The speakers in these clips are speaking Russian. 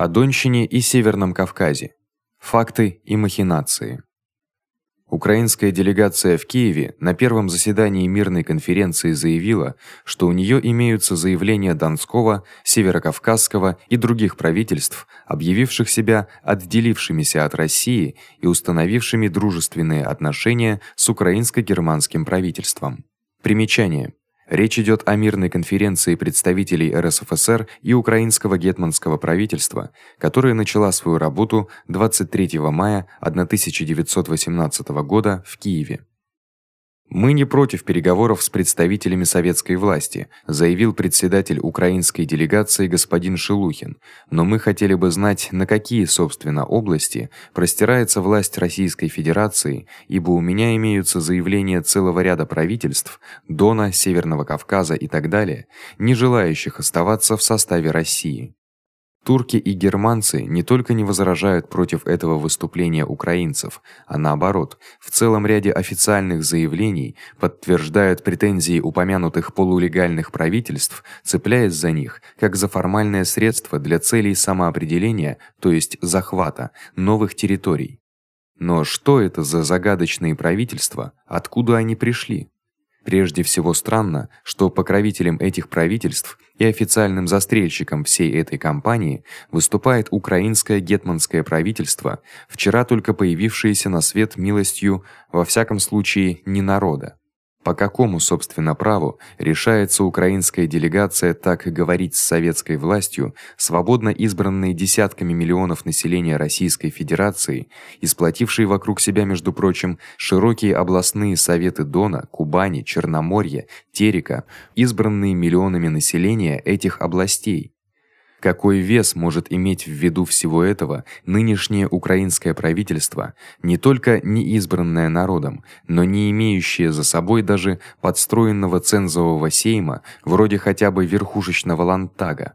О Донщине и Северном Кавказе. Факты и махинации. Украинская делегация в Киеве на первом заседании мирной конференции заявила, что у неё имеются заявления Донского, Северокавказского и других правительств, объявивших себя отделившимися от России и установившими дружественные отношения с украинско-германским правительством. Примечание: Речь идёт о мирной конференции представителей РСФСР и украинского гетманского правительства, которая начала свою работу 23 мая 1918 года в Киеве. Мы не против переговоров с представителями советской власти, заявил председатель украинской делегации господин Шелухин. Но мы хотели бы знать, на какие, собственно, области простирается власть Российской Федерации, ибо у меня имеются заявления целого ряда правительств Дона, Северного Кавказа и так далее, не желающих оставаться в составе России. Турки и германцы не только не возражают против этого выступления украинцев, а наоборот, в целом ряде официальных заявлений подтверждают претензии упомянутых полулегальных правительств, цепляясь за них как за формальное средство для целей самоопределения, то есть захвата новых территорий. Но что это за загадочные правительства? Откуда они пришли? Прежде всего странно, что покровителем этих правительств и официальным застрельщиком всей этой кампании выступает украинское гетманское правительство, вчера только появившееся на свет милостью во всяком случае не народа. По какому, собственно, праву решается украинская делегация так говорить с советской властью, свободно избранной десятками миллионов населения Российской Федерации, исплатившей вокруг себя, между прочим, широкие областные советы Дона, Кубани, Черноморья, Терека, избранные миллионами населения этих областей? Какой вес может иметь в виду всего этого нынешнее украинское правительство, не только не избранное народом, но не имеющее за собой даже подстроенного цензового сейма, вроде хотя бы верхушечного лантага?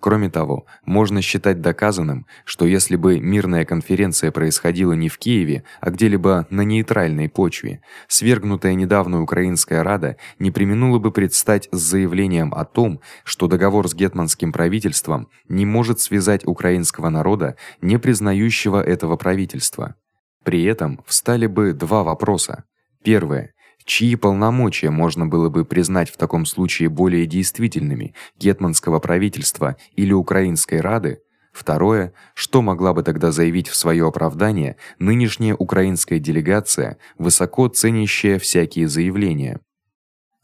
Кроме того, можно считать доказанным, что если бы мирная конференция происходила не в Киеве, а где-либо на нейтральной почве, свергнутая недавно украинская рада не преминула бы предстать с заявлением о том, что договор с гетманским правительством не может связать украинского народа, не признающего этого правительства. При этом встали бы два вопроса. Первое: чьи полномочия можно было бы признать в таком случае более действительными: гетманского правительства или украинской рады? Второе, что могла бы тогда заявить в своё оправдание нынешняя украинская делегация, высоко ценящая всякие заявления?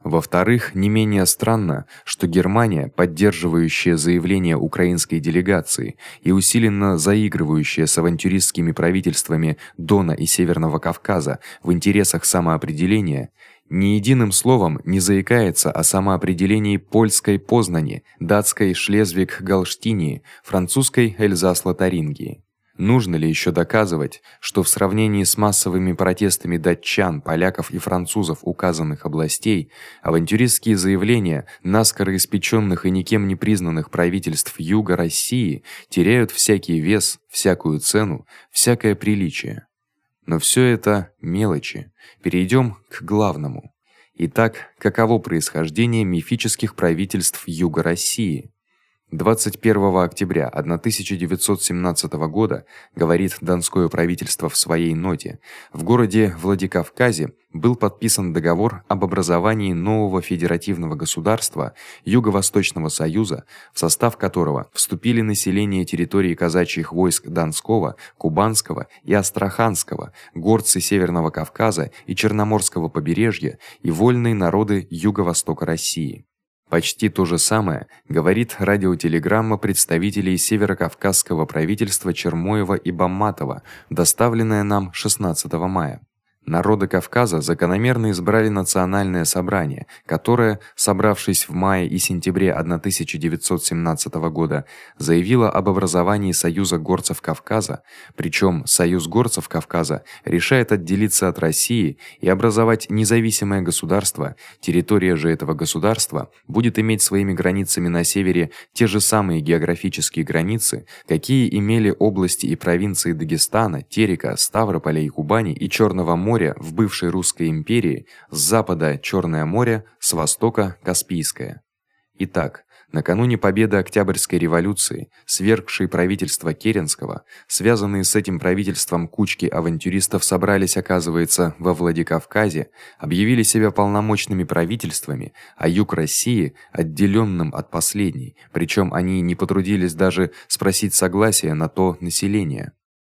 Во-вторых, не менее странно, что Германия, поддерживающая заявления украинской делегации и усиленно заигрывающая с авантюристскими правительствами Дона и Северного Кавказа в интересах самоопределения, ни единым словом не заикается о самоопределении польской Познани, датской Шлезвиг-Голштинии, французской Эльзас-Лотарингии. Нужно ли ещё доказывать, что в сравнении с массовыми протестами датчан, поляков и французов указанных областей, авантюристские заявления наскоро испечённых и никем не признанных правительств юга России теряют всякий вес, всякую цену, всякое приличие? Но всё это мелочи. Перейдём к главному. Итак, каково происхождение мифических правительств юга России? 21 октября 1917 года, говорит донское правительство в своей ноте, в городе Владикавказе был подписан договор об образовании нового федеративного государства Юго-Восточного союза, в состав которого вступили население территории казачьих войск Донского, Кубанского и Астраханского, горцы Северного Кавказа и Черноморского побережья и вольные народы юго-востока России. Почти то же самое говорит радиотелеграмма представителей северокавказского правительства Чермоева и Бамматова, доставленная нам 16 мая. Народы Кавказа закономерно избрали национальное собрание, которое, собравшись в мае и сентябре 1917 года, заявило об образовании Союза горцев Кавказа, причём Союз горцев Кавказа решает отделиться от России и образовать независимое государство. Территория же этого государства будет иметь своими границами на севере те же самые географические границы, какие имели области и провинции Дагестана, Терека, Ставрополя и Кубани и Чёрного моря моря в бывшей русской империи, с запада Чёрное море, с востока Каспийское. Итак, Накануне победы Октябрьской революции, свергшей правительство Керенского, связанные с этим правительством кучки авантюристов собрались, оказывается, во Владикавказе, объявили себя полномочными правительствами, а юг России отделённым от последней. Причём они не потрудились даже спросить согласия на то население.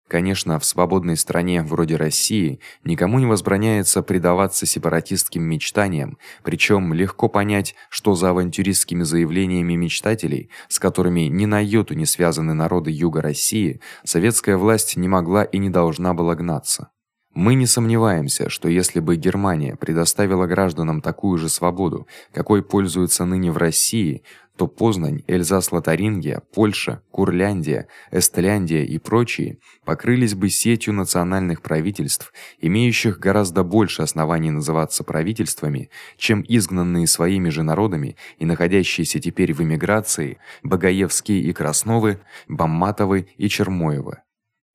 Конечно, в свободной стране вроде России никому не возбраняется предаваться сепаратистским мечтаниям, причём легко понять, что за авантюристскими заявлениями мечтателей, с которыми ни на йоту не связаны народы юга России, советская власть не могла и не должна была гнаться. Мы не сомневаемся, что если бы Германия предоставила гражданам такую же свободу, какой пользуются ныне в России, то Познань, Эльзас-Лотарингия, Польша, Курляндия, Эстляндия и прочие покрылись бы сетью национальных правительств, имеющих гораздо больше оснований называться правительствами, чем изгнанные своими же народами и находящиеся теперь в эмиграции Багаевские и Красновы, Бамматовы и Чермоевы.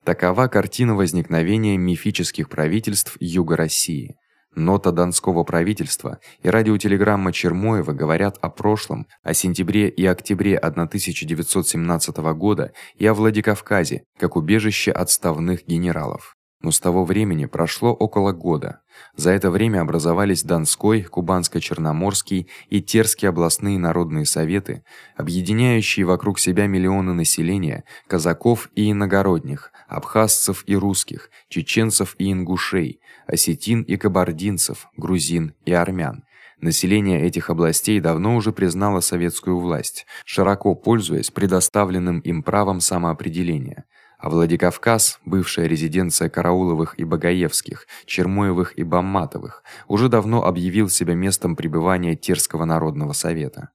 Такова картина возникновения мифических правительств Юга России. Нота Донского правительства и радиотелеграмма Чермоева говорят о прошлом, о сентябре и октябре 1917 года и о Владикавказе, как убежище отставных генералов. Но с того времени прошло около года. За это время образовались Донской, Кубанско-Черноморский и Терский областные народные советы, объединяющие вокруг себя миллионы населения, казаков и иногородних, абхазцев и русских, чеченцев и ингушей, осетин и кабардинцев, грузин и армян. Население этих областей давно уже признало советскую власть, широко пользуясь предоставленным им правом самоопределения а Владикавказ, бывшая резиденция Карауловых и Багаевских, Чермоевых и Бамматовых, уже давно объявил себя местом пребывания Терского народного совета.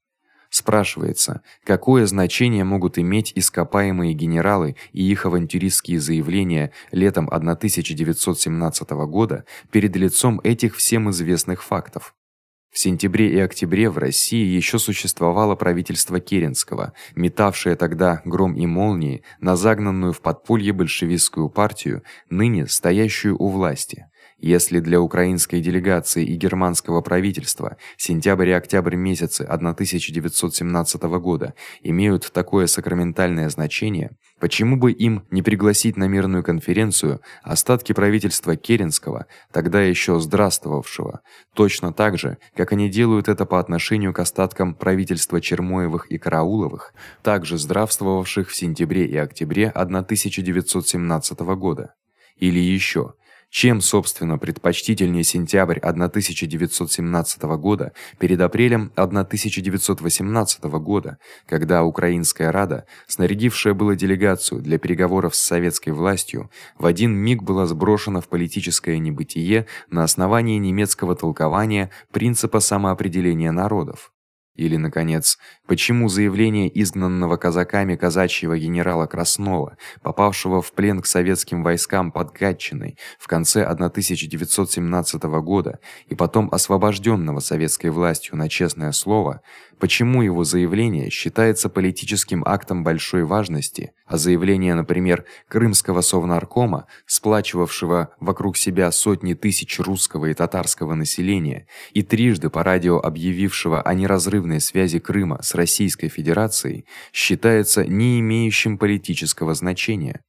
Спрашивается, какое значение могут иметь ископаемые генералы и их авантюристские заявления летом 1917 года перед лицом этих всем известных фактов? В сентябре и октябре в России ещё существовало правительство Керенского, метавшее тогда гром и молнии на загнанную в подполье большевистскую партию, ныне стоящую у власти. Если для украинской делегации и германского правительства сентябрь и октябрь месяцы 1917 года имеют такое сакраментальное значение, почему бы им не пригласить на мирную конференцию остатки правительства Керенского, тогда ещё здравствовавшего, точно так же, как они делают это по отношению к остаткам правительства Чермоевых и Карауловых, также здравствовавших в сентябре и октябре 1917 года. Или ещё чем, собственно, предпочтительнее сентябрь 1917 года перед апрелем 1918 года, когда Украинская Рада, снарядившая было делегацию для переговоров с советской властью, в один миг была сброшена в политическое небытие на основании немецкого толкования принципа самоопределения народов. Или наконец, почему заявление изгнанного казаками казачьего генерала Краснова, попавшего в плен к советским войскам под Гатчиной в конце 1917 года и потом освобождённого советской властью на честное слово, почему его заявление считается политическим актом большой важности, а заявление, например, крымского совнаркома, сплачивавшего вокруг себя сотни тысяч русского и татарского населения и трижды по радио объявившего о неразрывной связи Крыма с Российской Федерацией, считается не имеющим политического значения.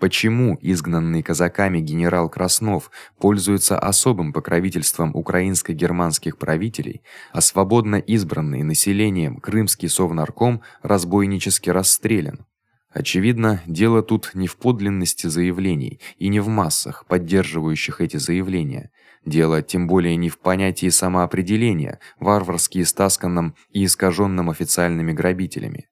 Почему изгнанный казаками генерал Краснов пользуется особым покровительством украинско-германских правителей, а свободно избранный населением крымский совнарком разбойнически расстрелян? Очевидно, дело тут не в подлинности заявлений и не в массах, поддерживающих эти заявления. Дело тем более не в понятии самоопределения, варварски истасканном и искажённом официальными грабителями.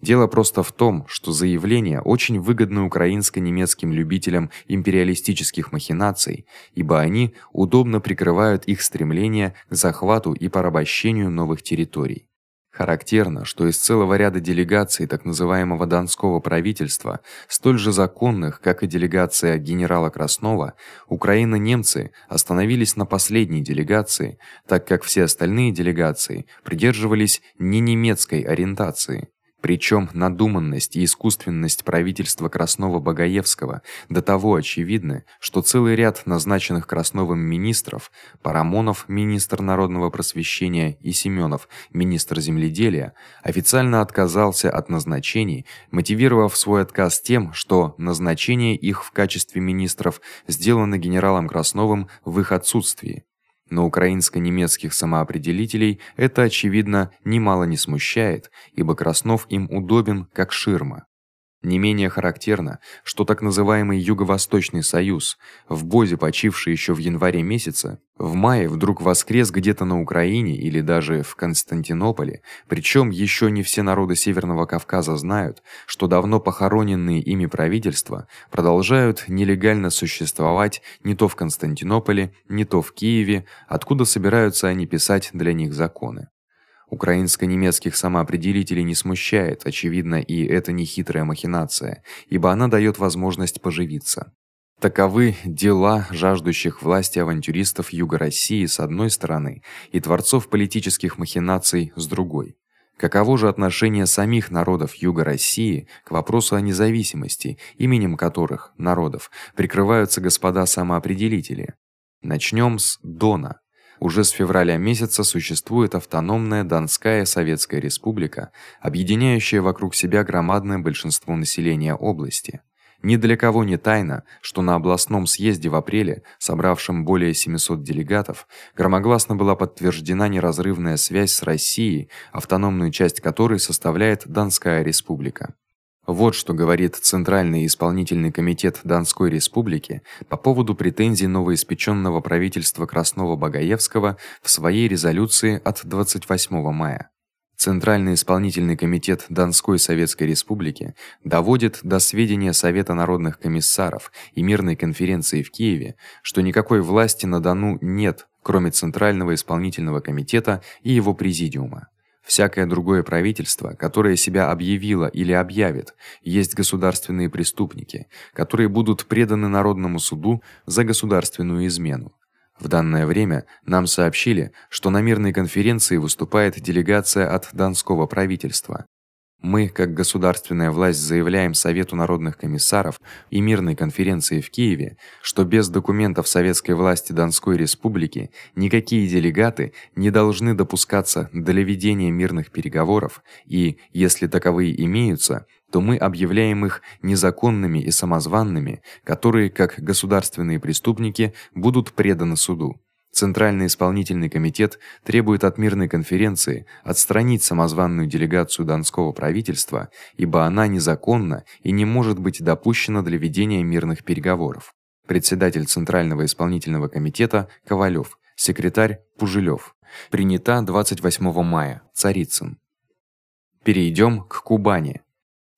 Дело просто в том, что заявление очень выгодно украинско-немецким любителям империалистических махинаций, ибо они удобно прикрывают их стремление к захвату и порабощению новых территорий. Характерно, что из целого ряда делегаций так называемого Донского правительства, столь же законных, как и делегация генерала Краснова, Украина-немцы остановились на последней делегации, так как все остальные делегации придерживались не немецкой ориентации. Причём надуманность и искусственность правительства Краснова-Багаевского до того очевидны, что целый ряд назначенных Красновым министров, Парамонов, министр народного просвещения, и Семёнов, министр земледелия, официально отказался от назначений, мотивировав свой отказ тем, что назначение их в качестве министров сделано генералом Красновым в их отсутствии. Но украинско-немецких самоопределителей это очевидно немало не смущает, ибо Краснов им удобен как ширма. Не менее характерно, что так называемый Юго-Восточный союз, в Бозе почивший ещё в январе месяце, в мае вдруг воскрес где-то на Украине или даже в Константинополе, причём ещё не все народы Северного Кавказа знают, что давно похороненные ими правительства продолжают нелегально существовать не то в Константинополе, не то в Киеве, откуда собираются они писать для них законы. Украинско-немецких самоопределителей не смущает, очевидно, и это не хитрая махинация, ибо она даёт возможность поживиться. Таковы дела жаждущих власти авантюристов Юга России с одной стороны и творцов политических махинаций с другой. Каково же отношение самих народов Юга России к вопросу о независимости, именем которых народов прикрываются господа самоопределители? Начнём с Дона. Уже с февраля месяца существует автономная Донская Советская Республика, объединяющая вокруг себя громадное большинство населения области. Ни для кого не тайна, что на областном съезде в апреле, собравшем более 700 делегатов, громогласно была подтверждена неразрывная связь с Россией, автономную часть которой составляет Донская республика. Вот что говорит Центральный исполнительный комитет Донской республики по поводу претензий новоиспечённого правительства Краснова-Багаевского в своей резолюции от 28 мая. Центральный исполнительный комитет Донской Советской Республики доводит до сведения Совета народных комиссаров и мирной конференции в Киеве, что никакой власти на Дону нет, кроме Центрального исполнительного комитета и его президиума. Всякое другое правительство, которое себя объявило или объявит, есть государственные преступники, которые будут преданы народному суду за государственную измену. В данное время нам сообщили, что на мирной конференции выступает делегация от донского правительства. Мы, как государственная власть, заявляем Совету народных комиссаров и мирной конференции в Киеве, что без документов советской власти Донской республики никакие делегаты не должны допускаться для ведения мирных переговоров, и если таковые имеются, то мы объявляем их незаконными и самозванными, которые, как государственные преступники, будут преданы суду. Центральный исполнительный комитет требует от мирной конференции отстранить самозванную делегацию донского правительства, ибо она незаконна и не может быть допущена для ведения мирных переговоров. Председатель Центрального исполнительного комитета Ковалёв, секретарь Пужелёв. Принята 28 мая. Царицын. Перейдём к Кубани.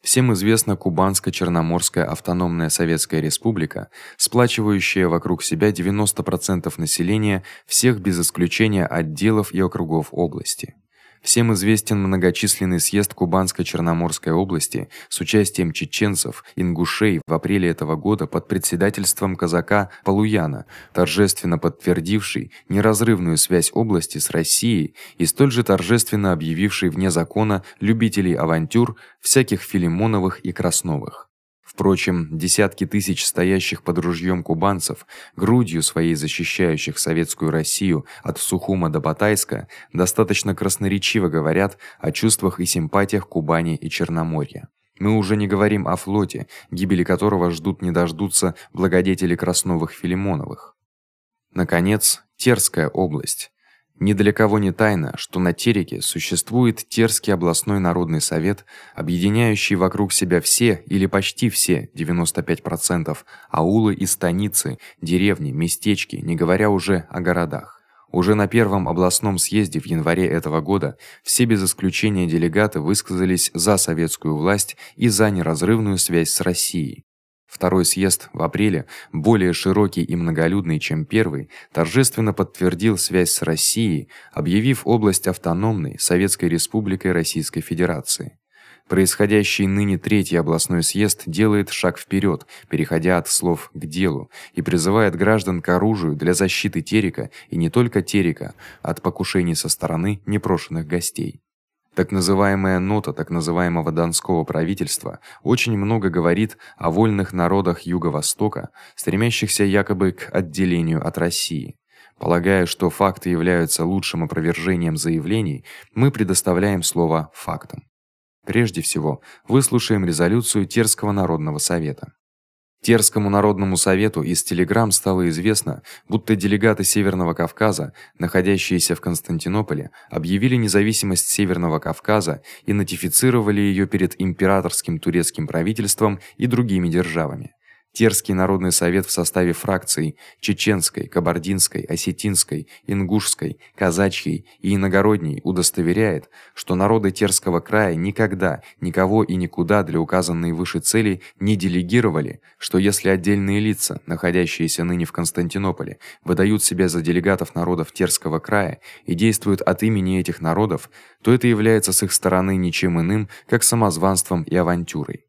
Всем известна Кубанско-Черноморская автономная советская республика, сплачивающая вокруг себя 90% населения всех без исключения отделов и округов области. Всем известен многочисленный съезд Кубанско-Черноморской области с участием чеченцев, ингушей в апреле этого года под председательством казака Полуяна, торжественно подтвердивший неразрывную связь области с Россией и столь же торжественно объявивший вне закона любителей авантюр всяких Филимоновых и Красновых. Впрочем, десятки тысяч стоящих под ружьём кубанцев, грудью своей защищающих советскую Россию от Сухума до Батайска, достаточно красноречиво говорят о чувствах и симпатиях Кубани и Черноморья. Мы уже не говорим о флоте, гибели которого ждут не дождутся благодетели Красновых Филимоновых. Наконец, Терская область. Ни для кого не тайна, что на Тереке существует Терский областной народный совет, объединяющий вокруг себя все или почти все 95% аулы и станицы, деревни, местечки, не говоря уже о городах. Уже на первом областном съезде в январе этого года все без исключения делегаты высказались за советскую власть и за неразрывную связь с Россией. Второй съезд в апреле, более широкий и многолюдный, чем первый, торжественно подтвердил связь с Россией, объявив область автономной Советской Республикой Российской Федерации. Происходящий ныне третий областной съезд делает шаг вперед, переходя от слов к делу и призывает граждан к оружию для защиты Терека и не только Терека от покушений со стороны непрошеных гостей. Так называемая нота так называемого Донского правительства очень много говорит о вольных народах Юго-Востока, стремящихся якобы к отделению от России. Полагая, что факты являются лучшим опровержением заявлений, мы предоставляем слово фактам. Прежде всего, выслушаем резолюцию Терского народного совета. Терскому народному совету из телеграмм стало известно, будто делегаты Северного Кавказа, находящиеся в Константинополе, объявили независимость Северного Кавказа и нотифицировали её перед императорским турецким правительством и другими державами. Терский народный совет в составе фракций чеченской, кабардинской, осетинской, ингушской, казачьей и иногородней удостоверяет, что народы Терского края никогда никого и никуда для указанной выше цели не делегировали, что если отдельные лица, находящиеся ныне в Константинополе, выдают себя за делегатов народов Терского края и действуют от имени этих народов, то это является с их стороны ничем иным, как самозванством и авантюрой.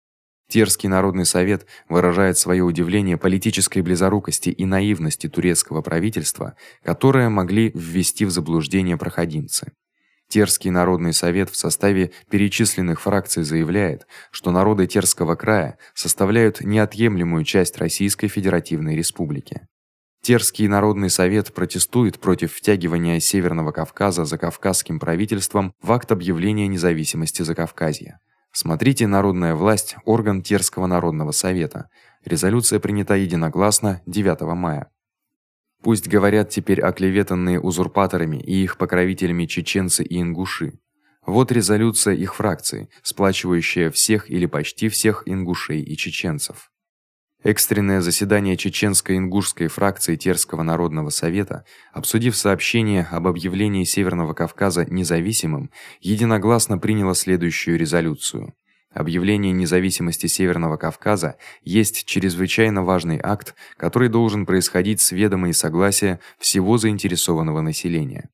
Терский народный совет выражает своё удивление политической близорукости и наивности турецкого правительства, которые могли ввести в заблуждение проходимцы. Терский народный совет в составе перечисленных фракций заявляет, что народы Терского края составляют неотъемлемую часть Российской Федеративной Республики. Терский народный совет протестует против втягивания Северного Кавказа за кавказским правительством в акт объявления независимости Закавказья. Смотрите Народная власть, орган Терского народного совета. Резолюция принята единогласно 9 мая. Пусть говорят теперь оклеветанные узурпаторами и их покровителями чеченцы и ингуши. Вот резолюция их фракции, сплачивающая всех или почти всех ингушей и чеченцев. Экстренное заседание чеченско-ингушской фракции Терского народного совета, обсудив сообщение об объявлении Северного Кавказа независимым, единогласно приняло следующую резолюцию: Объявление независимости Северного Кавказа есть чрезвычайно важный акт, который должен происходить с ведома и согласия всего заинтересованного населения.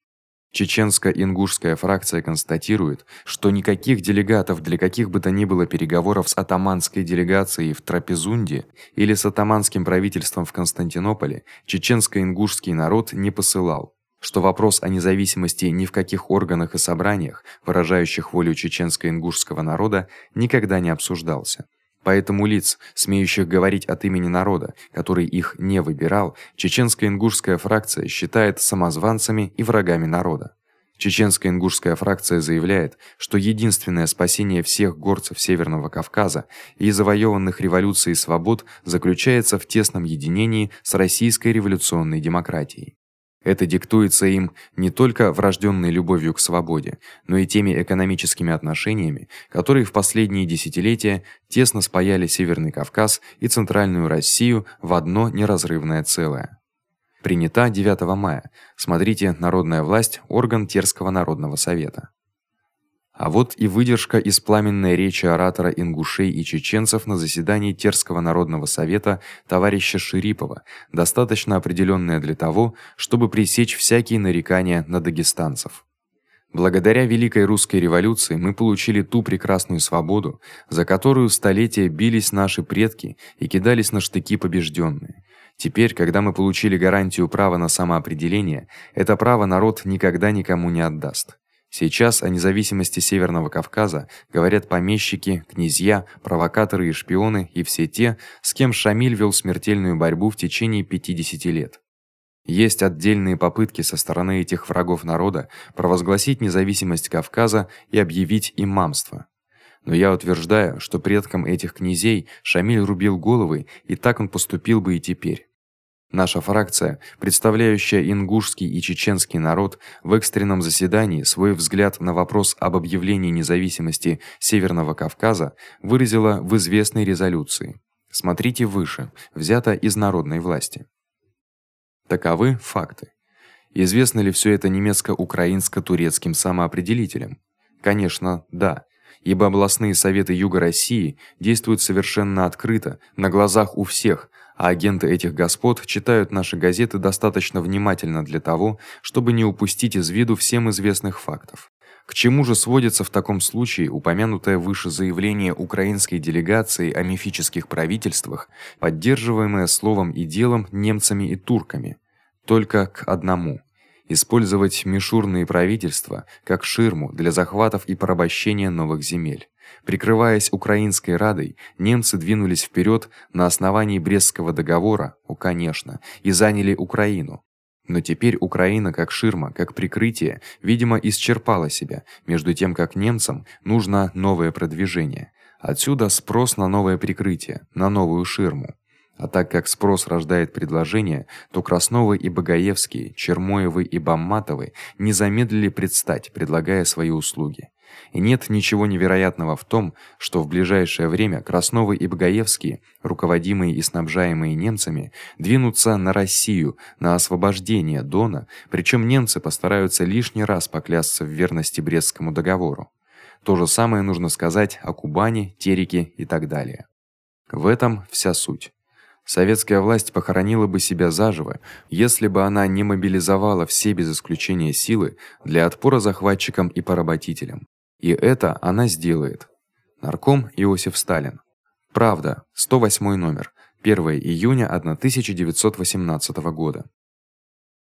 Чеченско-ингушская фракция констатирует, что никаких делегатов для каких бы то ни было переговоров с атаманской делегацией в Трапезунде или с атаманским правительством в Константинополе чеченско-ингушский народ не посылал, что вопрос о независимости ни в каких органах и собраниях, выражающих волю чеченско-ингушского народа, никогда не обсуждался. Поэтому лиц, смеющих говорить от имени народа, который их не выбирал, чеченско-ингушская фракция считает самозванцами и врагами народа. Чеченско-ингушская фракция заявляет, что единственное спасение всех горцев Северного Кавказа и завоеванных революцией свобод заключается в тесном единении с российской революционной демократией. Это диктуется им не только врождённой любовью к свободе, но и теми экономическими отношениями, которые в последние десятилетия тесно спаяли Северный Кавказ и Центральную Россию в одно неразрывное целое. Принята 9 мая. Смотрите Народная власть, орган Терского народного совета. А вот и выдержка из пламенной речи оратора ингушей и чеченцев на заседании Терского народного совета товарища Ширипова, достаточно определённая для того, чтобы пресечь всякие нарекания на дагестанцев. Благодаря великой русской революции мы получили ту прекрасную свободу, за которую столетия бились наши предки и кидались на штыки побеждённые. Теперь, когда мы получили гарантию права на самоопределение, это право народ никогда никому не отдаст. Сейчас о независимости Северного Кавказа говорят помещики, князья, провокаторы и шпионы и все те, с кем Шамиль вел смертельную борьбу в течение 50 лет. Есть отдельные попытки со стороны этих врагов народа провозгласить независимость Кавказа и объявить имамство. Но я утверждаю, что предкам этих князей Шамиль рубил головы, и так он поступил бы и теперь. Наша фракция, представляющая ингушский и чеченский народ, в экстренном заседании свой взгляд на вопрос об объявлении независимости Северного Кавказа выразила в известной резолюции. Смотрите выше, взято из народной власти. Таковы факты. Известно ли всё это немецко-украинско-турецким самоопределителям? Конечно, да ибо областные советы Юга России действуют совершенно открыто, на глазах у всех, а агенты этих господ читают наши газеты достаточно внимательно для того, чтобы не упустить из виду всем известных фактов. К чему же сводится в таком случае упомянутое выше заявление украинской делегации о мифических правительствах, поддерживаемое словом и делом немцами и турками? Только к одному использовать мишурные правительства как ширму для захватов и порабощения новых земель. Прикрываясь украинской радой, немцы двинулись вперед на основании Брестского договора, у конечно, и заняли Украину. Но теперь Украина как ширма, как прикрытие, видимо, исчерпала себя, между тем как немцам нужно новое продвижение. Отсюда спрос на новое прикрытие, на новую ширму. А так как спрос рождает предложение, то Красновы и Багаевский, Чермоевы и Бамматовы не замедлили предстать, предлагая свои услуги. И нет ничего невероятного в том, что в ближайшее время Красновы и Багаевский, руководимые и снабжаемые немцами, двинутся на Россию, на освобождение Дона, причём немцы постараются лишний раз поклясться в верности Брестскому договору. То же самое нужно сказать о Кубани, Тереке и так далее. В этом вся суть. Советская власть похоронила бы себя заживо, если бы она не мобилизовала все без исключения силы для отпора захватчикам и поработителям. И это она сделает. Нарком Иосиф Сталин. Правда, 108 номер. 1 июня 1918 года.